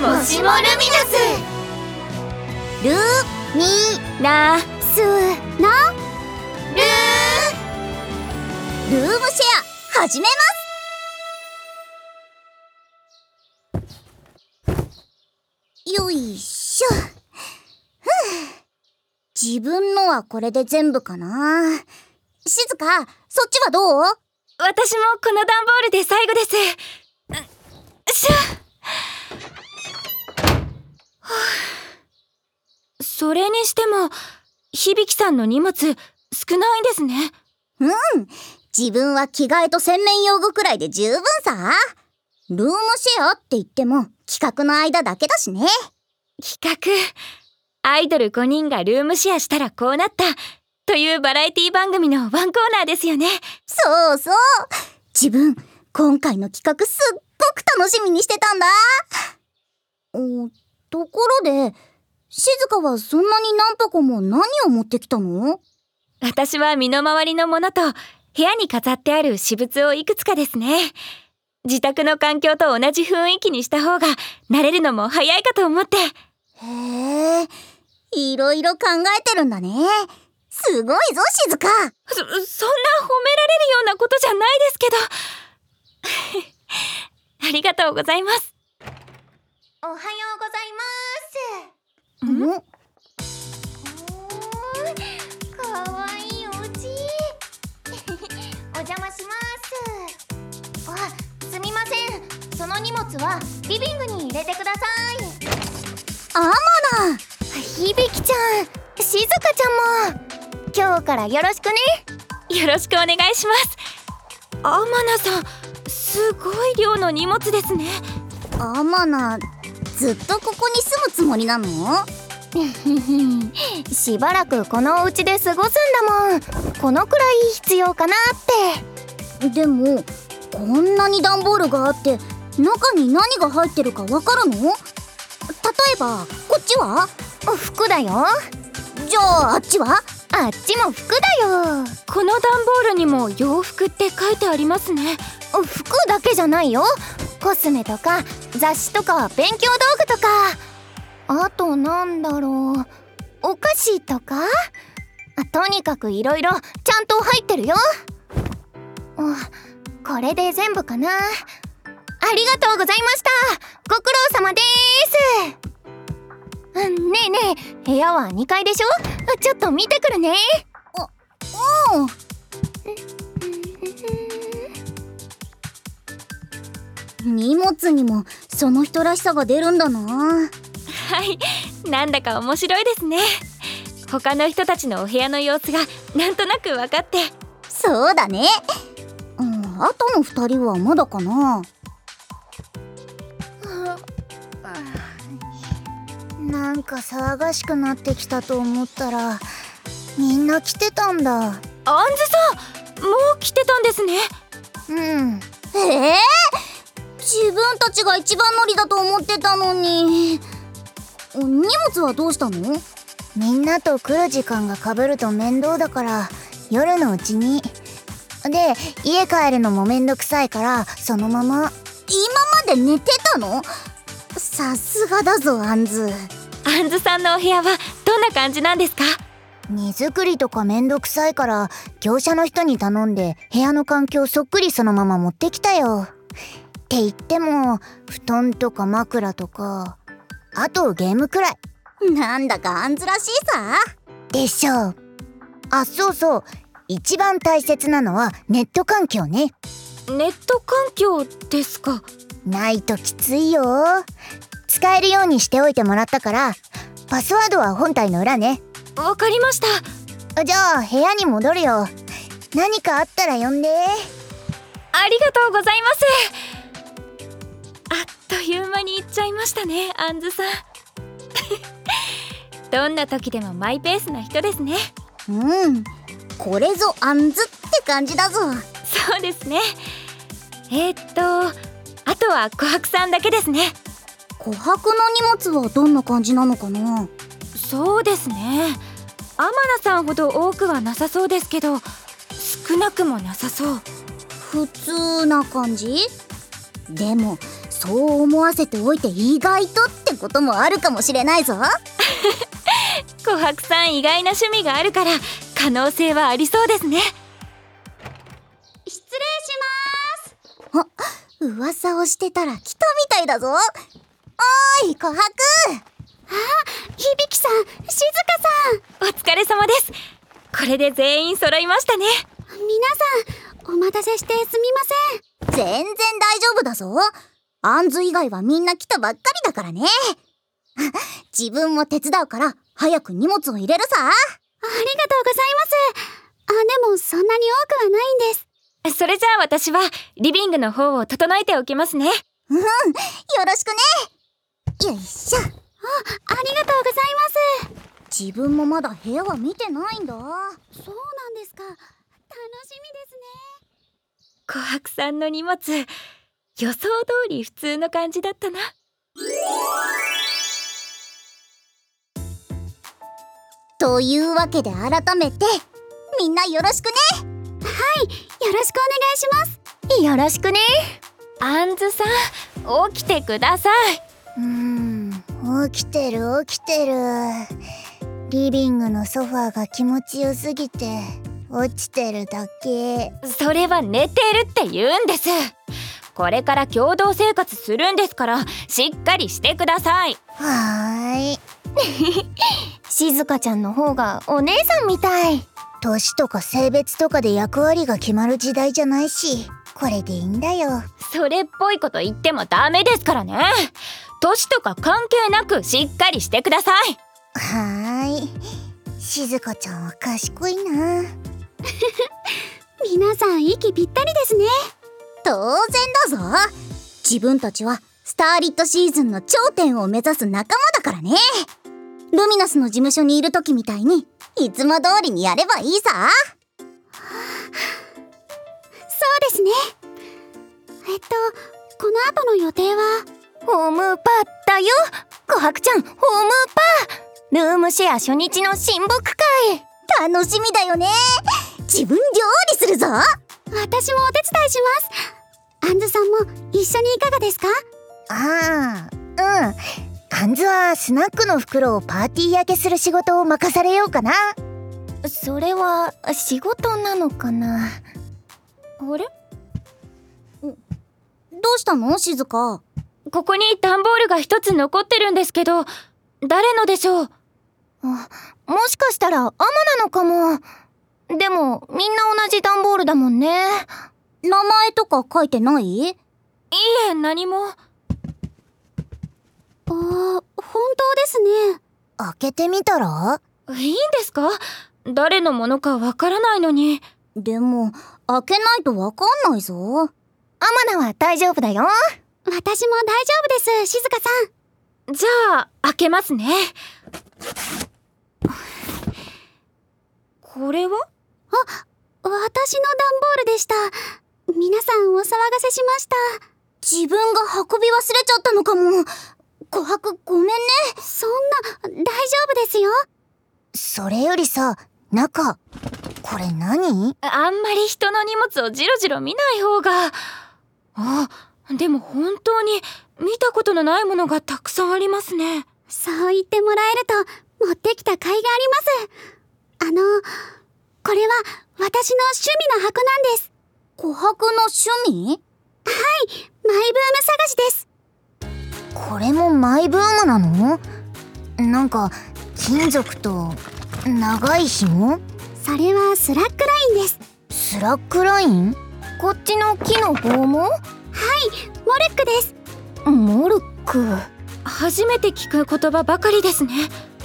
もしもルミナス。ルミなスナルルームシェア始めます。よいしょ。自分のはこれで全部かな？静かそっちはどう？私もこの段ボールで最後です。しゃそれにしても響さんの荷物少ないんですね。うん。自分は着替えと洗面用具くらいで十分さ。ルームシェアって言っても企画の間だけだしね。企画。アイドル5人がルームシェアしたらこうなったというバラエティ番組のワンコーナーですよね。そうそう。自分今回の企画すっごく楽しみにしてたんだ。おところで静香はそんなに何箱も何を持ってきたの？私は身の回りのものと部屋に飾ってある私物をいくつかですね。自宅の環境と同じ雰囲気にした方が慣れるのも早いかと思って。へえいろいろ考えてるんだね。すごいぞ静香。そそんな褒められるようなことじゃないですけど。ありがとうございます。おはようございますん？おーかわいいお家。お邪魔します。あすみません。その荷物はリビングに入れてください。アマナ響ちゃん。静香ちゃんも。今日からよろしくね。よろしくお願いします。アマナさんすごい量の荷物ですね。アマナずっとここに住むつもりなの？しばらくこのお家で過ごすんだもん。このくらい必要かなって。でもこんなに段ボールがあって中に何が入ってるかわかるの？例えばこっちは？服だよ。じゃああっちは？あっちも服だよ。この段ボールにも洋服って書いてありますね。服だけじゃないよ。コスメとか雑誌とか勉強道具とか。あとなんだろう。お菓子とか？とにかくいろいろちゃんと入ってるよ。あこれで全部かな。ありがとうございました。ご苦労様です。ねえねえ。部屋は2階でしょ？ちょっと見てくるね。おう。ん荷物にもその人らしさが出るんだな。はいなんだか面白いですね。他の人たちのお部屋の様子がなんとなく分かって。そうだね。うんあとの二人はまだかな。なんか騒がしくなってきたと思ったらみんな来てたんだ。アンズさんもう来てたんですね。うん。ええ自分たちが一番乗りだと思ってたのに。荷物はどうしたの？みんなと来る時間がかぶると面倒だから夜のうちに。で家帰るのもめんどくさいからそのまま。今まで寝てたの？さすがだぞアンズ。アンズさんのお部屋はどんな感じなんですか？荷造りとかめんどくさいから業者の人に頼んで部屋の環境そっくりそのまま持ってきたよって言っても布団とか枕とかあとゲームくらい。なんだかアンズらしいさ。でしょう。あそうそう。一番大切なのはネット環境ね。ネット環境ですか。ないときついよ。使えるようにしておいてもらったからパスワードは本体の裏ね。わかりました。じゃあ部屋に戻るよ。何かあったら呼んで。ありがとうございますいう間に行っちゃいましたねアンズさん。どんな時でもマイペースな人ですね。うん。これぞアンズって感じだぞ。そうですね。えー、っとあとは琥珀さんだけですね。琥珀の荷物はどんな感じなのかな？そうですね。アマナさんほど多くはなさそうですけど少なくもなさそう。普通な感じ？でもそう思わせておいて意外とってこともあるかもしれないぞ。琥珀さん意外な趣味があるから可能性はありそうですね。失礼します。あ噂をしてたら来たみたいだぞ。おーい琥珀。響さん静香さん。お疲れ様です。これで全員揃いましたね。皆さんお待たせしてすみません。全然大丈夫だぞアンズ以外はみんな来たばっかりだからね。自分も手伝うから早く荷物を入れるさ。ありがとうございます。あでもそんなに多くはないんです。それじゃあ私はリビングの方を整えておきますね。うんよろしくね。よいしょ。あありがとうございます。自分もまだ部屋は見てないんだ。そうなんですか。楽しみですね。琥珀さんの荷物予想通り普通の感じだったな。というわけで改めてみんなよろしくね。よろしくお願いします。よろしくね。アンズさん起きてください。うーん起きてる起きてる。リビングのソファーが気持ちよすぎて落ちてるだけ。それは寝てるって言うんですこれから共同生活するんですからしっかりしてください。はーい。静香ちゃんの方がお姉さんみたい。年とか性別とかで役割が決まる時代じゃないしこれでいいんだよ。それっぽいこと言ってもダメですからね。年とか関係なくしっかりしてください。はーい。静香ちゃんは賢いな。皆さん息ぴったりですね当然だぞ。自分たちはスターリットシーズンの頂点を目指す仲間だからね。ルミナスの事務所にいる時みたいにいつも通りにやればいいさ。そうですね。えっとこの後の予定はホームパーだよ。琥珀ちゃんホームパー。ルームシェア初日の親睦会。楽しみだよね。自分料理するぞ。私もお手伝いしますアンズさんも一緒にいかがですか？ああうん。カンズはスナックの袋をパーティー焼けする仕事を任されようかな。それは仕事なのかな？あれ？どうしたの？静香ここに段ボールが一つ残ってるんですけど誰のでしょう？あもしかしたらアマなのかも。でもみんな同じ段ボールだもんね名前とか書いてない？いいえ何も。あー本当ですね。開けてみたら？いいんですか？誰のものかわからないのに。でも開けないとわかんないぞ。アマナは大丈夫だよ。私も大丈夫です静香さん。じゃあ開けますね。これは？私の段ボールでした皆さんお騒がせしました。自分が運び忘れちゃったのかも。琥珀ごめんね。そんな大丈夫ですよ。それよりさ中これ何？あんまり人の荷物をジロジロ見ない方が。あでも本当に見たことのないものがたくさんありますね。そう言ってもらえると持ってきた甲斐があります。あのこれは私の趣味の箱なんです琥珀の趣味？マイブーム探しです。これもマイブームなの？なんか金属と長い紐？それはスラックラインです。スラックライン？こっちの木の棒も？はいモルックです。モルック？初めて聞く言葉ばかりですね。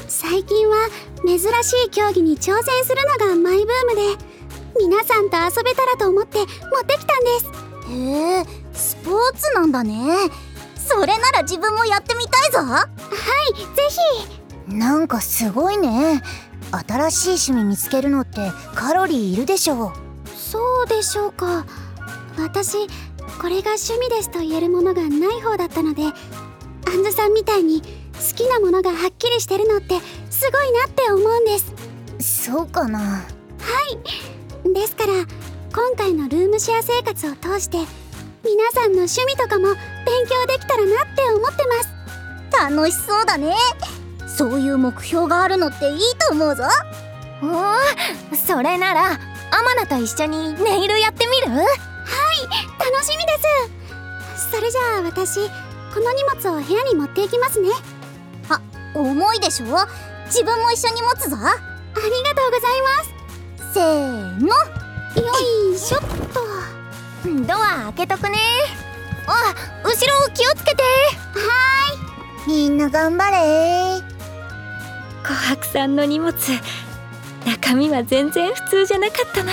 最近は珍しい競技に挑戦するのがマイブームで皆さんと遊べたらと思ってだね。それなら自分もやってみたいぞ。はいぜひ。なんかすごいね。新しい趣味見つけるのってカロリーいるでしょ。そうでしょうか。私これが趣味ですと言えるものがない方だったのでアンズさんみたいに好きなものがはっきりしてるのってすごいなって思うんです。そうかな。ですから今回のルームシェア生活を通して皆さんの趣味とかも勉強できたらなって思ってます。楽しそうだね。そういう目標があるのっていいと思うぞ。おおそれならアマナと一緒にネイルやってみる？楽しみです。それじゃあ私この荷物を部屋に持っていきますね。重いでしょ？自分も一緒に持つぞ。ありがとうございます。せーの。よいしょっとドア開けとくね。あ後ろ気をつけて。みんな頑張れ。琥珀さんの荷物。中身は全然普通じゃなかったな